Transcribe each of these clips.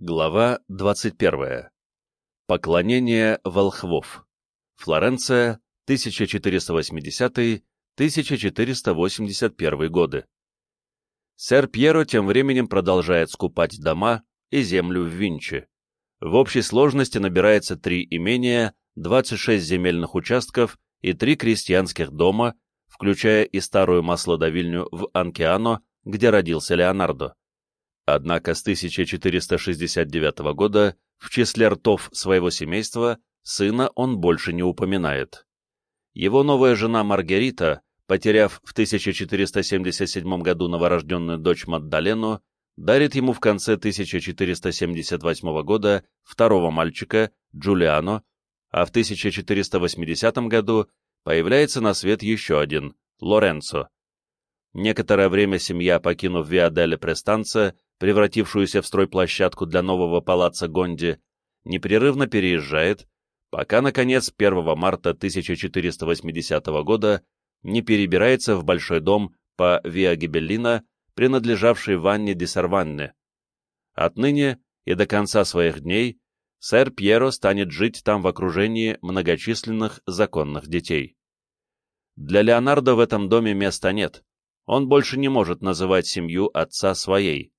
Глава 21. Поклонение волхвов. Флоренция, 1480-1481 годы. Сэр Пьеро тем временем продолжает скупать дома и землю в Винчи. В общей сложности набирается три имения, 26 земельных участков и три крестьянских дома, включая и старую маслодавильню в Анкиано, где родился Леонардо. Однако с 1469 года в числе ртов своего семейства сына он больше не упоминает. Его новая жена Маргарита, потеряв в 1477 году новорожденную дочь Маддалену, дарит ему в конце 1478 года второго мальчика, Джулиано, а в 1480 году появляется на свет еще один, Лоренцо. Некоторое время семья, покинув Виаделе Престанца, превратившуюся в стройплощадку для нового палаца Гонди, непрерывно переезжает, пока, наконец, 1 марта 1480 года не перебирается в большой дом по Виа Гибеллина, принадлежавший Ванне де Сарванне. Отныне и до конца своих дней сэр Пьеро станет жить там в окружении многочисленных законных детей. Для Леонардо в этом доме места нет, он больше не может называть семью отца своей,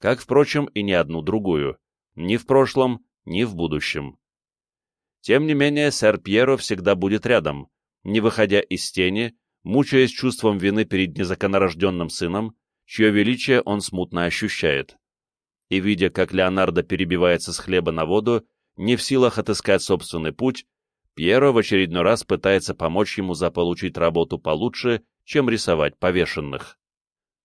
как, впрочем, и ни одну другую, ни в прошлом, ни в будущем. Тем не менее, сэр Пьеро всегда будет рядом, не выходя из тени, мучаясь чувством вины перед незаконорожденным сыном, чье величие он смутно ощущает. И, видя, как Леонардо перебивается с хлеба на воду, не в силах отыскать собственный путь, Пьеро в очередной раз пытается помочь ему заполучить работу получше, чем рисовать повешенных.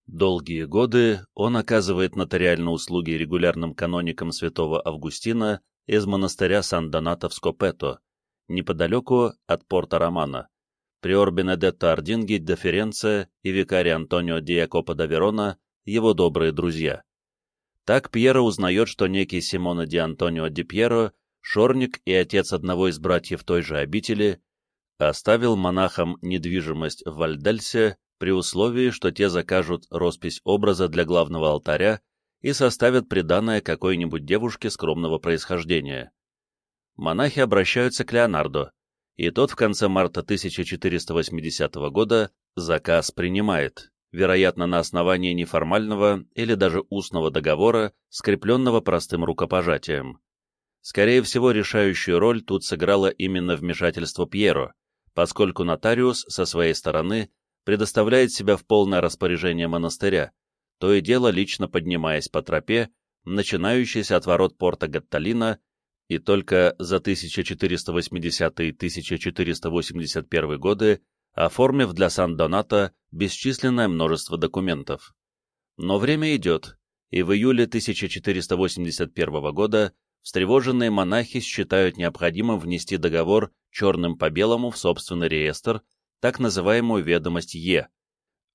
Долгие годы он оказывает нотариальные услуги регулярным каноникам святого Августина из монастыря Сан-Донато в Скопето, неподалеку от порта Романа. Приор Бенедетто Ардинги де Ференце и викарий Антонио Диакопо да Верона – его добрые друзья. Так Пьеро узнает, что некий Симоно ди Антонио ди Пьеро, шорник и отец одного из братьев той же обители, оставил монахам недвижимость в Вальдельсе при условии, что те закажут роспись образа для главного алтаря и составят приданное какой-нибудь девушке скромного происхождения. Монахи обращаются к Леонардо, и тот в конце марта 1480 года заказ принимает, вероятно, на основании неформального или даже устного договора, скрепленного простым рукопожатием. Скорее всего, решающую роль тут сыграло именно вмешательство Пьеро, поскольку нотариус со своей стороны предоставляет себя в полное распоряжение монастыря, то и дело лично поднимаясь по тропе, начинающейся от ворот порта Гатталина, и только за 1480-1481 годы оформив для Сан-Донато бесчисленное множество документов. Но время идет, и в июле 1481 года встревоженные монахи считают необходимым внести договор черным по белому в собственный реестр, так называемую ведомость Е.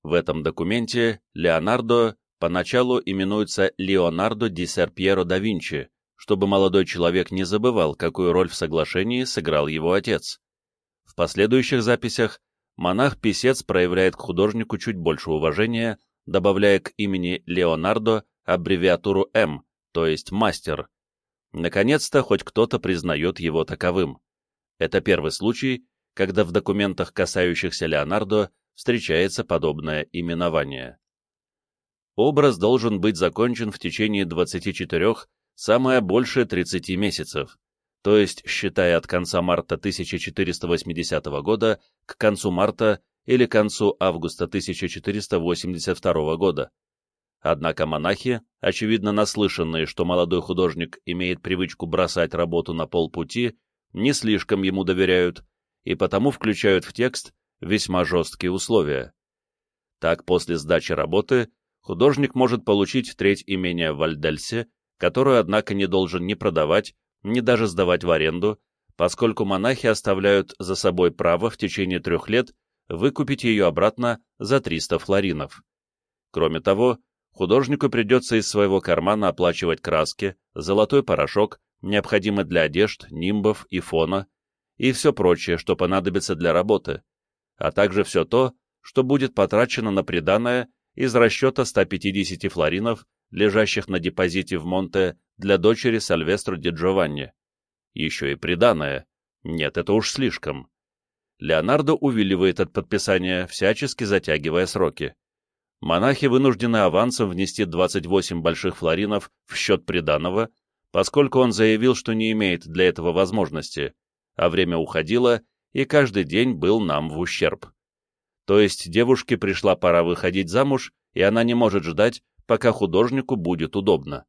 В этом документе Леонардо поначалу именуется Леонардо ди Серпьеро да Винчи, чтобы молодой человек не забывал, какую роль в соглашении сыграл его отец. В последующих записях монах-писец проявляет к художнику чуть больше уважения, добавляя к имени Леонардо аббревиатуру М, то есть мастер. Наконец-то хоть кто-то признает его таковым. Это первый случай, когда в документах, касающихся Леонардо, встречается подобное именование. Образ должен быть закончен в течение 24, самое большее 30 месяцев, то есть, считая от конца марта 1480 года к концу марта или концу августа 1482 года. Однако монахи, очевидно наслышанные, что молодой художник имеет привычку бросать работу на полпути, не слишком ему доверяют и потому включают в текст весьма жесткие условия. Так, после сдачи работы художник может получить треть имения в Вальдельсе, которую, однако, не должен ни продавать, ни даже сдавать в аренду, поскольку монахи оставляют за собой право в течение трех лет выкупить ее обратно за 300 флоринов. Кроме того, художнику придется из своего кармана оплачивать краски, золотой порошок, необходимый для одежд, нимбов и фона, и все прочее, что понадобится для работы, а также все то, что будет потрачено на приданное из расчета 150 флоринов лежащих на депозите в Монте для дочери Сальвестро ди Джованни. Еще и приданое. Нет, это уж слишком. Леонардо увиливает от подписания, всячески затягивая сроки. Монахи вынуждены авансом внести 28 больших флоринов в счет приданого, поскольку он заявил, что не имеет для этого возможности, а время уходило, и каждый день был нам в ущерб. То есть девушке пришла пора выходить замуж, и она не может ждать, пока художнику будет удобно.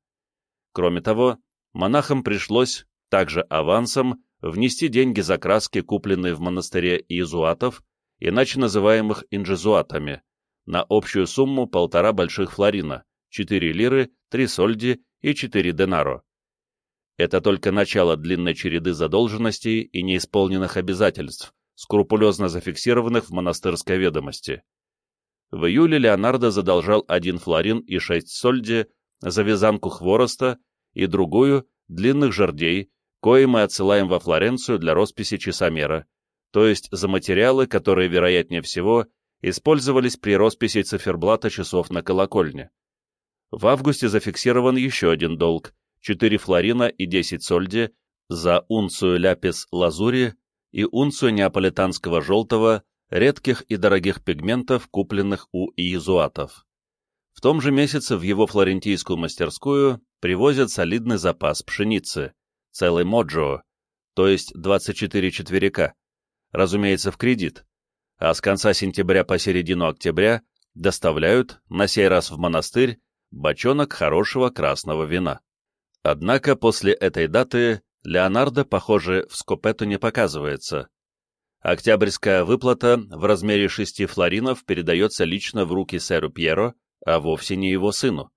Кроме того, монахам пришлось, также авансом, внести деньги за краски, купленные в монастыре иезуатов, иначе называемых инжезуатами, на общую сумму полтора больших флорина, 4 лиры, 3 сольди и 4 денаро. Это только начало длинной череды задолженностей и неисполненных обязательств, скрупулезно зафиксированных в монастырской ведомости. В июле Леонардо задолжал один флорин и шесть сольди за вязанку хвороста и другую — длинных жердей, кои мы отсылаем во Флоренцию для росписи часомера, то есть за материалы, которые, вероятнее всего, использовались при росписи циферблата часов на колокольне. В августе зафиксирован еще один долг — 4 флорина и 10 сольди за унцию ляпис лазури и унцию неаполитанского желтого, редких и дорогих пигментов, купленных у иезуатов. В том же месяце в его флорентийскую мастерскую привозят солидный запас пшеницы, целый моджо, то есть 24 четверика, разумеется, в кредит, а с конца сентября по середину октября доставляют, на сей раз в монастырь, бочонок хорошего красного вина. Однако после этой даты Леонардо, похоже, в Скопету не показывается. Октябрьская выплата в размере шести флоринов передается лично в руки сэру Пьеро, а вовсе не его сыну.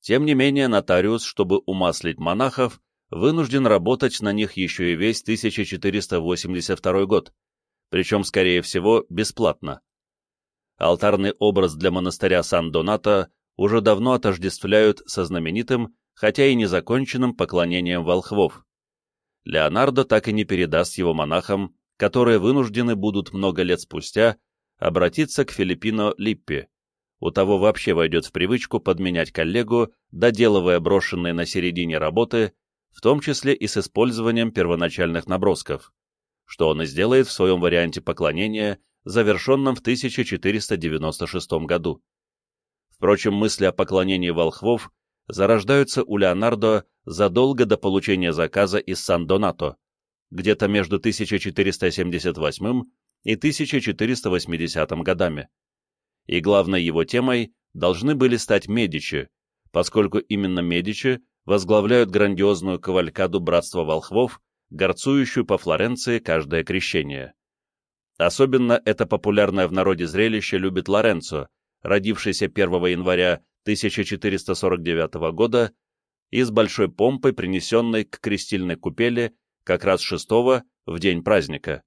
Тем не менее, нотариус, чтобы умаслить монахов, вынужден работать на них еще и весь 1482 год, причем, скорее всего, бесплатно. Алтарный образ для монастыря Сан-Донато уже давно отождествляют со знаменитым, хотя и незаконченным поклонением волхвов. Леонардо так и не передаст его монахам, которые вынуждены будут много лет спустя обратиться к Филиппино Липпи. У того вообще войдет в привычку подменять коллегу, доделывая брошенные на середине работы, в том числе и с использованием первоначальных набросков, что он и сделает в своем варианте поклонения, завершенном в 1496 году. Впрочем, мысли о поклонении волхвов зарождаются у Леонардо задолго до получения заказа из Сан-Донато, где-то между 1478 и 1480 годами. И главной его темой должны были стать Медичи, поскольку именно Медичи возглавляют грандиозную кавалькаду Братства Волхвов, горцующую по Флоренции каждое крещение. Особенно это популярное в народе зрелище любит Лоренцо, родившийся 1 января 1449 года и с большой помпой принесенной к крестильной купели как раз шестого в день праздника.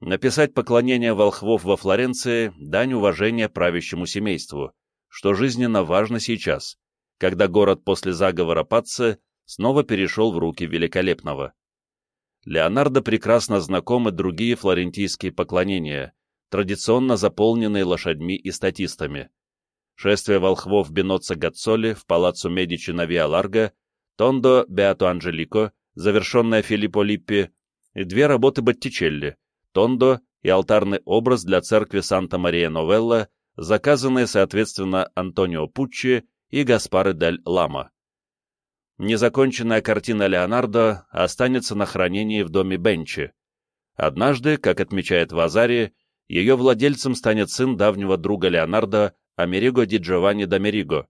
Написать поклонение волхвов во Флоренции – дань уважения правящему семейству, что жизненно важно сейчас, когда город после заговора Пацци снова перешел в руки Великолепного. Леонардо прекрасно знакомы другие флорентийские поклонения, традиционно заполненные лошадьми и статистами. Шествие волхвов Беноца Гацоли в палаццо Медичи на Виа-Ларго, Тондо Беато Анджелико, завершенная Филиппо Липпи, и две работы Боттичелли, Тондо и алтарный образ для церкви Санта-Мария-Новелла, заказанные, соответственно, Антонио Пуччи и Гаспаре дель Лама. Незаконченная картина Леонардо останется на хранении в доме Бенчи. Однажды, как отмечает Вазари, ее владельцем станет сын давнего друга Леонардо Америго ди Джованни d'Америго.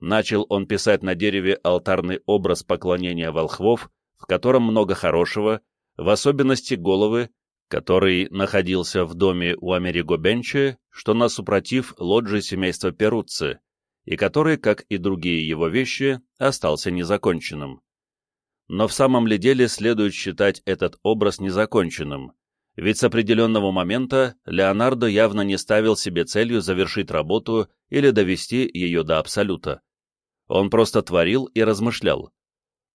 Начал он писать на дереве алтарный образ поклонения волхвов, в котором много хорошего, в особенности головы, который находился в доме у Америго Бенчи, что на супротив лоджии семейства Перуцци, и который, как и другие его вещи, остался незаконченным. Но в самом ли деле следует считать этот образ незаконченным, ведь с определенного момента Леонардо явно не ставил себе целью завершить работу или довести ее до абсолюта. Он просто творил и размышлял.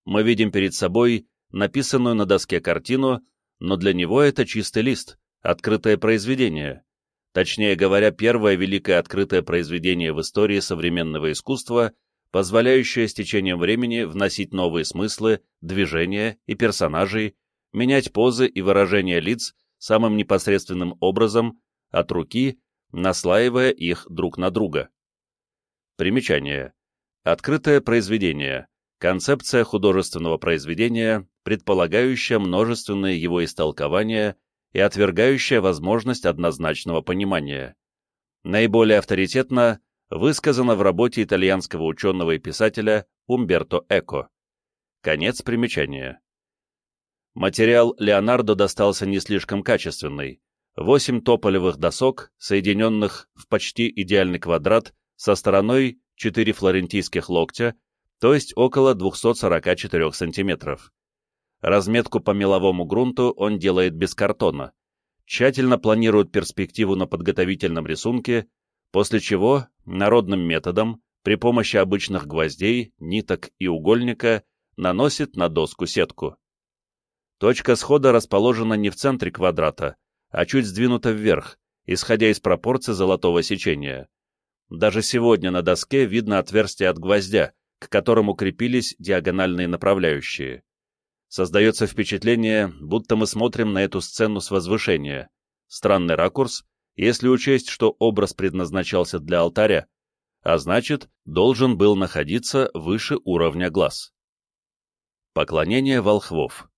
Мы видим перед собой написанную на доске картину, но для него это чистый лист, открытое произведение. Точнее говоря, первое великое открытое произведение в истории современного искусства, позволяющая с течением времени вносить новые смыслы, движения и персонажей, менять позы и выражения лиц самым непосредственным образом, от руки, наслаивая их друг на друга. Примечание. Открытое произведение. Концепция художественного произведения, предполагающая множественные его истолкования и отвергающая возможность однозначного понимания. Наиболее авторитетно высказано в работе итальянского ученого и писателя Умберто Эко. Конец примечания. Материал Леонардо достался не слишком качественный. Восемь тополевых досок, соединенных в почти идеальный квадрат со стороной 4 флорентийских локтя, то есть около 244 сантиметров. Разметку по меловому грунту он делает без картона. Тщательно планирует перспективу на подготовительном рисунке, после чего народным методом при помощи обычных гвоздей, ниток и угольника наносит на доску сетку. Точка схода расположена не в центре квадрата, а чуть сдвинута вверх, исходя из пропорций золотого сечения. Даже сегодня на доске видно отверстие от гвоздя, к которому крепились диагональные направляющие. Создается впечатление, будто мы смотрим на эту сцену с возвышения. Странный ракурс, если учесть, что образ предназначался для алтаря, а значит, должен был находиться выше уровня глаз. Поклонение волхвов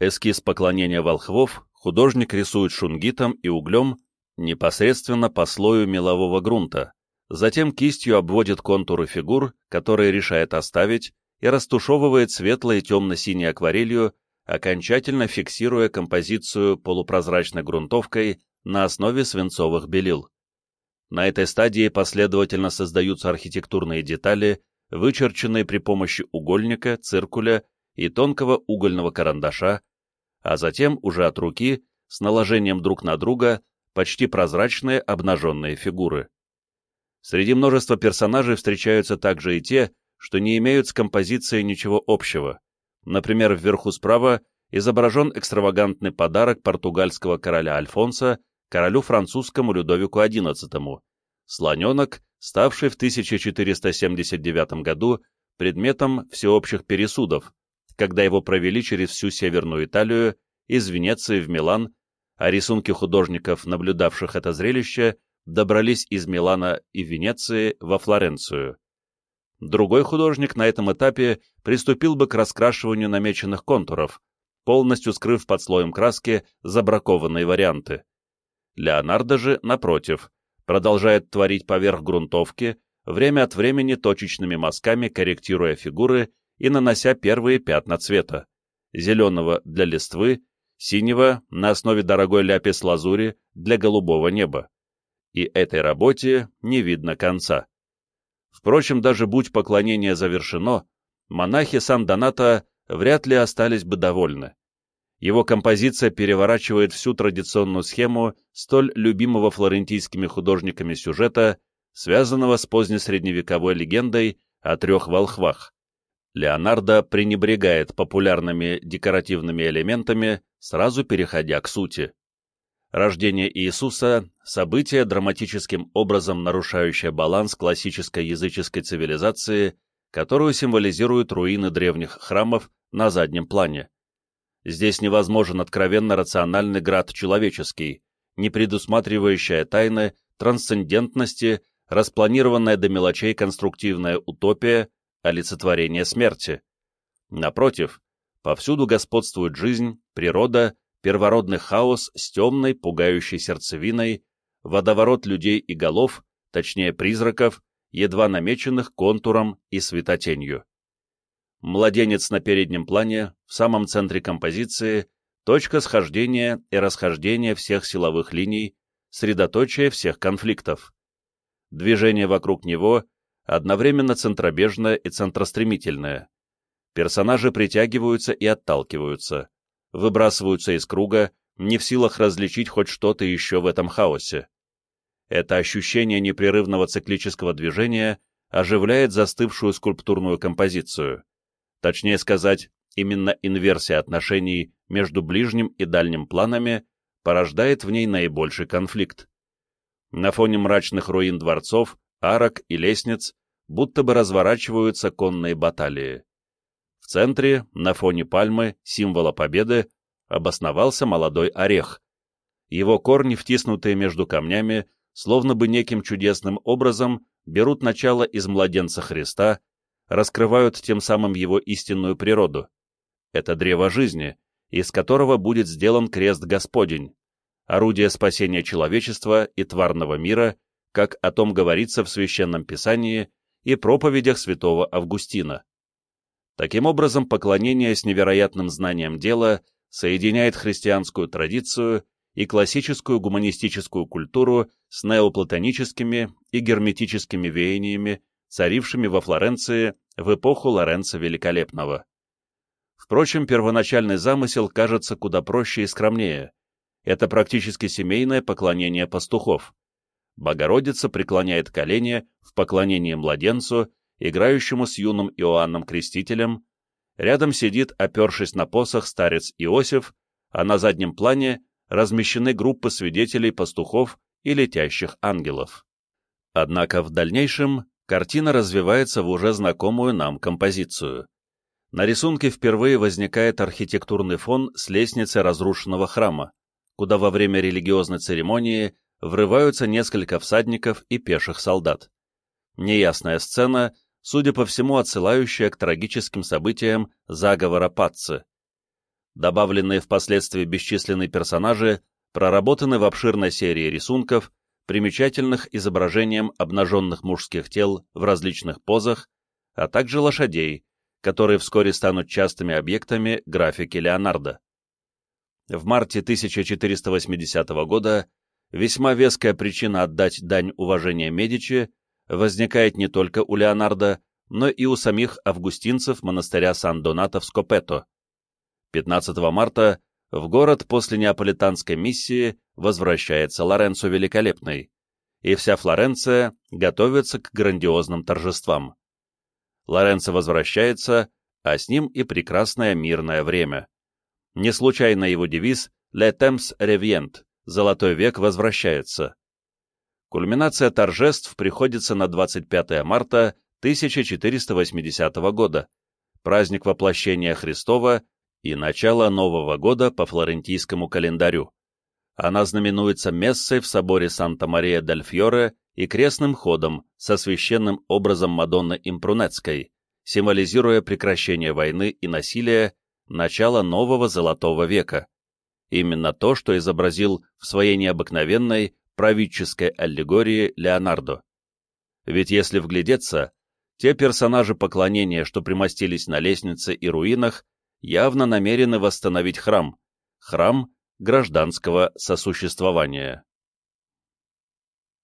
Эскиз поклонения волхвов художник рисует шунгитом и углем непосредственно по слою мелового грунта, затем кистью обводит контуры фигур, которые решает оставить, и растушевывает светлой и темно-синей акварелью, окончательно фиксируя композицию полупрозрачной грунтовкой на основе свинцовых белил. На этой стадии последовательно создаются архитектурные детали, вычерченные при помощи угольника, циркуля и тонкого угольного карандаша, а затем уже от руки, с наложением друг на друга, почти прозрачные обнаженные фигуры. Среди множества персонажей встречаются также и те, что не имеют с композицией ничего общего. Например, вверху справа изображен экстравагантный подарок португальского короля Альфонса королю французскому Людовику XI, слоненок, ставший в 1479 году предметом всеобщих пересудов, когда его провели через всю Северную Италию, из Венеции в Милан, а рисунки художников, наблюдавших это зрелище, добрались из Милана и Венеции во Флоренцию. Другой художник на этом этапе приступил бы к раскрашиванию намеченных контуров, полностью скрыв под слоем краски забракованные варианты. Леонардо же, напротив, продолжает творить поверх грунтовки, время от времени точечными мазками корректируя фигуры и нанося первые пятна цвета — зеленого для листвы, синего на основе дорогой ляпис-лазури для голубого неба. И этой работе не видно конца. Впрочем, даже будь поклонение завершено, монахи Сан-Доната вряд ли остались бы довольны. Его композиция переворачивает всю традиционную схему столь любимого флорентийскими художниками сюжета, связанного с позднесредневековой легендой о трех волхвах. Леонардо пренебрегает популярными декоративными элементами, сразу переходя к сути. Рождение Иисуса – событие, драматическим образом нарушающее баланс классической языческой цивилизации, которую символизируют руины древних храмов на заднем плане. Здесь невозможен откровенно рациональный град человеческий, не предусматривающая тайны, трансцендентности, распланированная до мелочей конструктивная утопия, олицетворение смерти. Напротив, повсюду господствует жизнь, природа, первородный хаос с темной, пугающей сердцевиной, водоворот людей и голов, точнее призраков, едва намеченных контуром и светотенью. Младенец на переднем плане, в самом центре композиции, точка схождения и расхождения всех силовых линий, средоточие всех конфликтов. Движение вокруг него одновременно центробежное и центростремительное. Персонажи притягиваются и отталкиваются выбрасываются из круга, не в силах различить хоть что-то еще в этом хаосе. Это ощущение непрерывного циклического движения оживляет застывшую скульптурную композицию. Точнее сказать, именно инверсия отношений между ближним и дальним планами порождает в ней наибольший конфликт. На фоне мрачных руин дворцов, арок и лестниц будто бы разворачиваются конные баталии. В центре, на фоне пальмы, символа победы, обосновался молодой орех. Его корни, втиснутые между камнями, словно бы неким чудесным образом берут начало из младенца Христа, раскрывают тем самым его истинную природу. Это древо жизни, из которого будет сделан крест Господень, орудие спасения человечества и тварного мира, как о том говорится в Священном Писании и проповедях святого Августина. Таким образом, поклонение с невероятным знанием дела соединяет христианскую традицию и классическую гуманистическую культуру с неоплатоническими и герметическими веяниями, царившими во Флоренции в эпоху Лоренца Великолепного. Впрочем, первоначальный замысел кажется куда проще и скромнее. Это практически семейное поклонение пастухов. Богородица преклоняет колени в поклонении младенцу, играющему с юным Иоанном Крестителем, рядом сидит, опершись на посох, старец Иосиф, а на заднем плане размещены группы свидетелей пастухов и летящих ангелов. Однако в дальнейшем картина развивается в уже знакомую нам композицию. На рисунке впервые возникает архитектурный фон с лестницы разрушенного храма, куда во время религиозной церемонии врываются несколько всадников и пеших солдат. Неясная сцена, судя по всему, отсылающая к трагическим событиям заговора Патцы. Добавленные впоследствии бесчисленные персонажи проработаны в обширной серии рисунков, примечательных изображением обнаженных мужских тел в различных позах, а также лошадей, которые вскоре станут частыми объектами графики Леонардо. В марте 1480 года весьма веская причина отдать дань уважения Медичи возникает не только у Леонардо, но и у самих августинцев монастыря Сан-Донато в Скопето. 15 марта в город после неаполитанской миссии возвращается Лоренцо Великолепный, и вся Флоренция готовится к грандиозным торжествам. Лоренцо возвращается, а с ним и прекрасное мирное время. Не случайно его девиз «Le temps revient» — «Золотой век возвращается». Кульминация торжеств приходится на 25 марта 1480 года, праздник воплощения Христова и начало Нового года по флорентийскому календарю. Она знаменуется мессой в соборе Санта-Мария-дель-Фьоре и крестным ходом со священным образом Мадонны Импрунецкой, символизируя прекращение войны и насилия, начало нового Золотого века. Именно то, что изобразил в своей необыкновенной правительской аллегории Леонардо. Ведь если вглядеться, те персонажи поклонения, что примостились на лестнице и руинах, явно намерены восстановить храм, храм гражданского сосуществования.